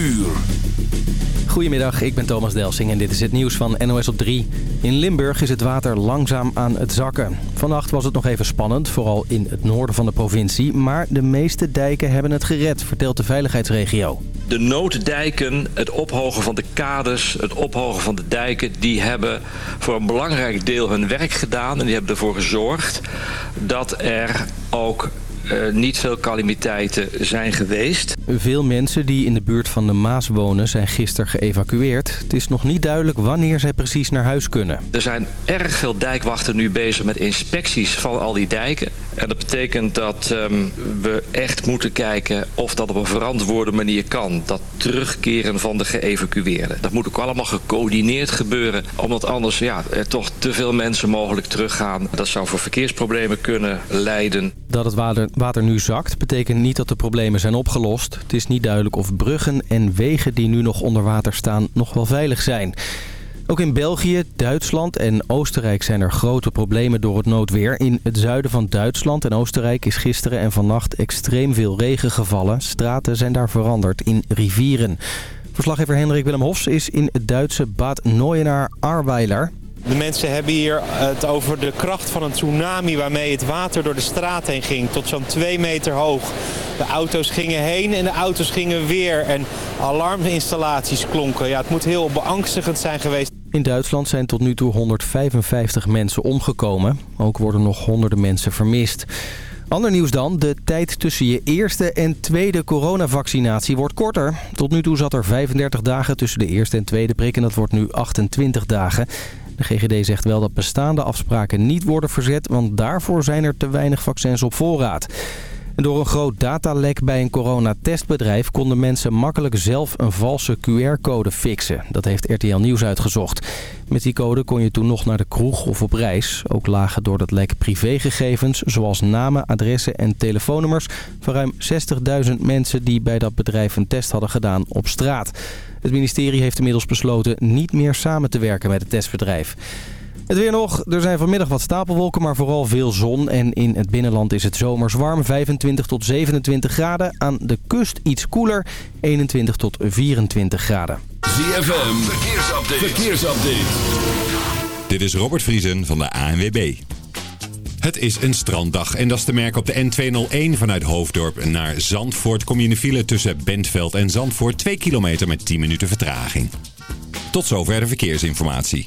uur. Goedemiddag, ik ben Thomas Delsing en dit is het nieuws van NOS op 3. In Limburg is het water langzaam aan het zakken. Vannacht was het nog even spannend, vooral in het noorden van de provincie. Maar de meeste dijken hebben het gered, vertelt de veiligheidsregio. De nooddijken, het ophogen van de kades, het ophogen van de dijken... die hebben voor een belangrijk deel hun werk gedaan. En die hebben ervoor gezorgd dat er ook uh, niet veel calamiteiten zijn geweest. Veel mensen die in de buurt van de Maas wonen zijn gisteren geëvacueerd. Het is nog niet duidelijk wanneer zij precies naar huis kunnen. Er zijn erg veel dijkwachten nu bezig met inspecties van al die dijken. En dat betekent dat um, we echt moeten kijken of dat op een verantwoorde manier kan. Dat terugkeren van de geëvacueerden. Dat moet ook allemaal gecoördineerd gebeuren. Omdat anders ja, er toch te veel mensen mogelijk teruggaan. Dat zou voor verkeersproblemen kunnen leiden. Dat het water, water nu zakt betekent niet dat de problemen zijn opgelost. Het is niet duidelijk of bruggen en wegen die nu nog onder water staan nog wel veilig zijn. Ook in België, Duitsland en Oostenrijk zijn er grote problemen door het noodweer. In het zuiden van Duitsland en Oostenrijk is gisteren en vannacht extreem veel regen gevallen. Straten zijn daar veranderd in rivieren. Verslaggever Hendrik Willem Hofs is in het Duitse Bad Neuenaar-Arweiler. De mensen hebben hier het over de kracht van een tsunami waarmee het water door de straat heen ging. Tot zo'n twee meter hoog. De auto's gingen heen en de auto's gingen weer. En alarminstallaties klonken. Ja, het moet heel beangstigend zijn geweest. In Duitsland zijn tot nu toe 155 mensen omgekomen. Ook worden nog honderden mensen vermist. Ander nieuws dan. De tijd tussen je eerste en tweede coronavaccinatie wordt korter. Tot nu toe zat er 35 dagen tussen de eerste en tweede prik en dat wordt nu 28 dagen. De GGD zegt wel dat bestaande afspraken niet worden verzet, want daarvoor zijn er te weinig vaccins op voorraad. Door een groot datalek bij een coronatestbedrijf konden mensen makkelijk zelf een valse QR-code fixen. Dat heeft RTL Nieuws uitgezocht. Met die code kon je toen nog naar de kroeg of op reis. Ook lagen door dat lek privégegevens zoals namen, adressen en telefoonnummers... van ruim 60.000 mensen die bij dat bedrijf een test hadden gedaan op straat. Het ministerie heeft inmiddels besloten niet meer samen te werken met het testbedrijf. Het weer nog. Er zijn vanmiddag wat stapelwolken, maar vooral veel zon. En in het binnenland is het zomers warm. 25 tot 27 graden. Aan de kust iets koeler. 21 tot 24 graden. ZFM. Verkeersupdate. Verkeersupdate. Dit is Robert Vriesen van de ANWB. Het is een stranddag en dat is te merken op de N201 vanuit Hoofddorp naar Zandvoort. Kom je in de file tussen Bentveld en Zandvoort 2 kilometer met 10 minuten vertraging. Tot zover de verkeersinformatie.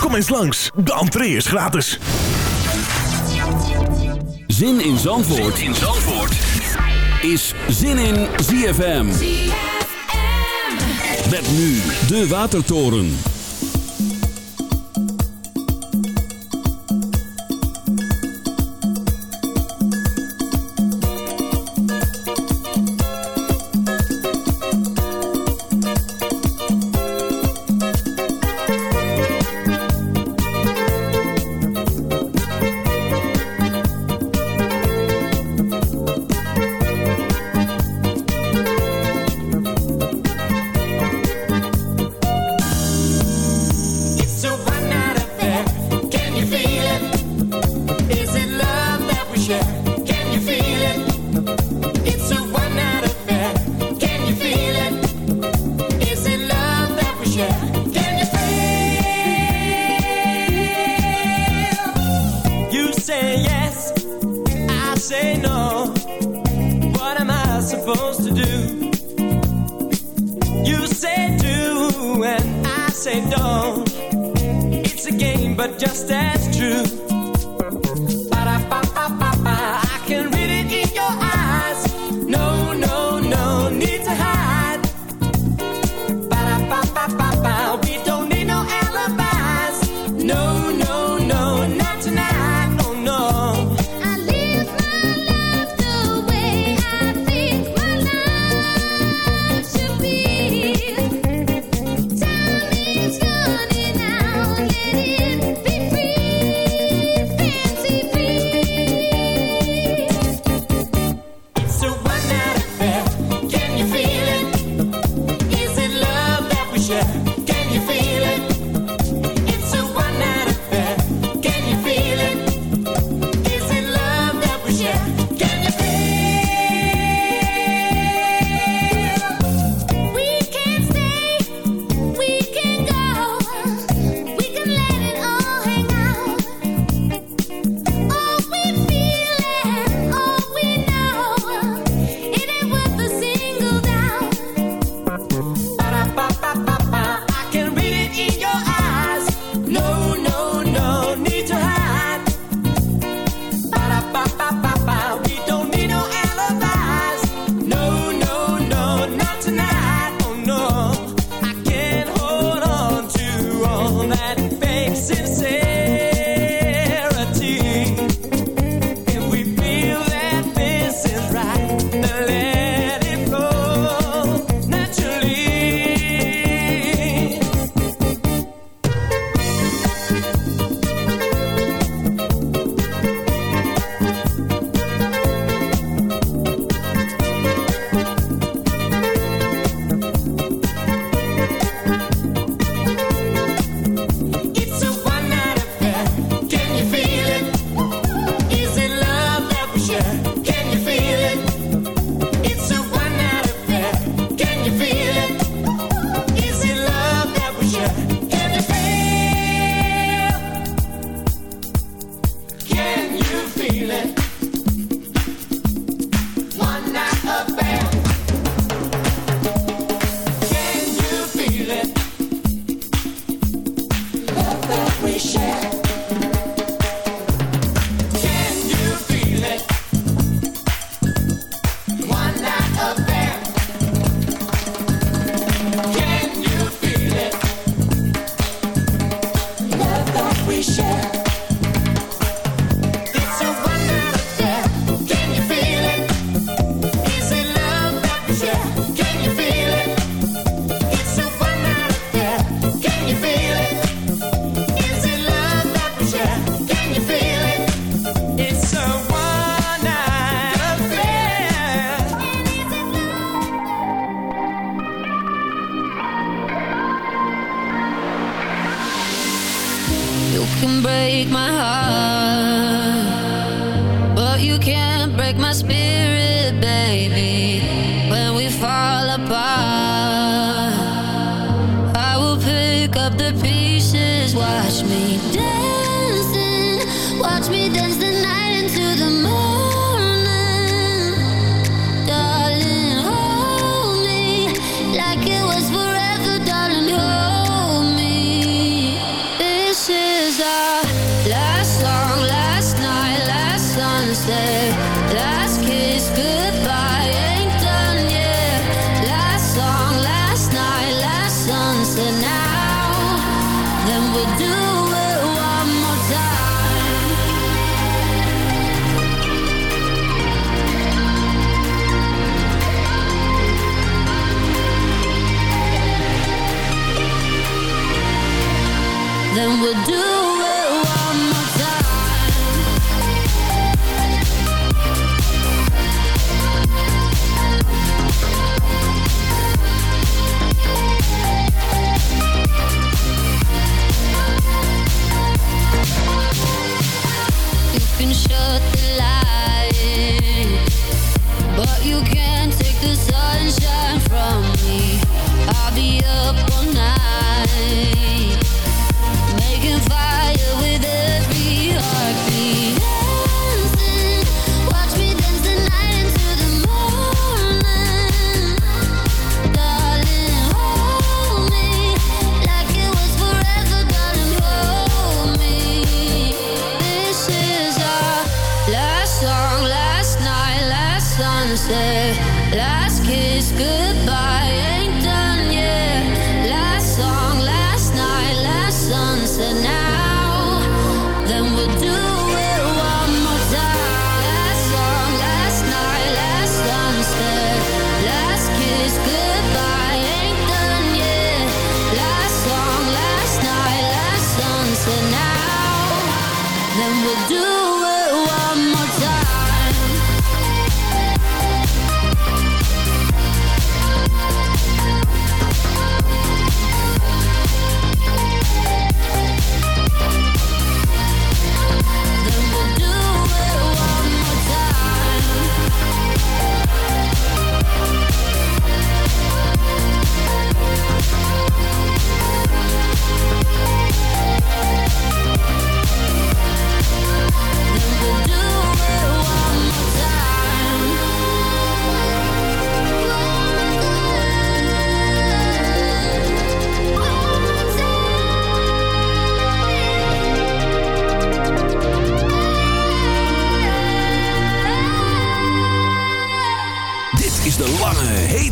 Kom eens langs, de entree is gratis. Zin in Zandvoort, in Zandvoort. is Zin in ZFM. Met nu de Watertoren.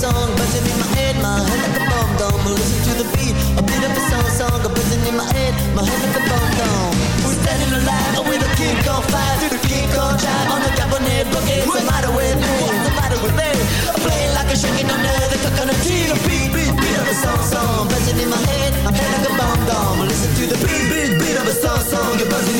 song, buzzing in my head, my head like a bomb dome. Listen to the beat, a beat of a song, song, buzzing in my head, my head like a bomb dome. We're standing alive with a king on fire, through the king on drive on the cabinet boogie. What's the matter with me? What's the matter with me? I'm playing like a shaking under the coconut tree. The beat, beat, beat of a song, song, buzzing in my head, my head like a bomb dome. Listen to the beat, beat, beat of a song, song, you're buzzing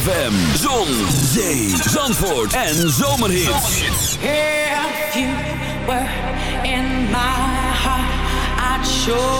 ZFM, Zon, Zee, Zandvoort en Zomerhits. If you were in my heart, I'd show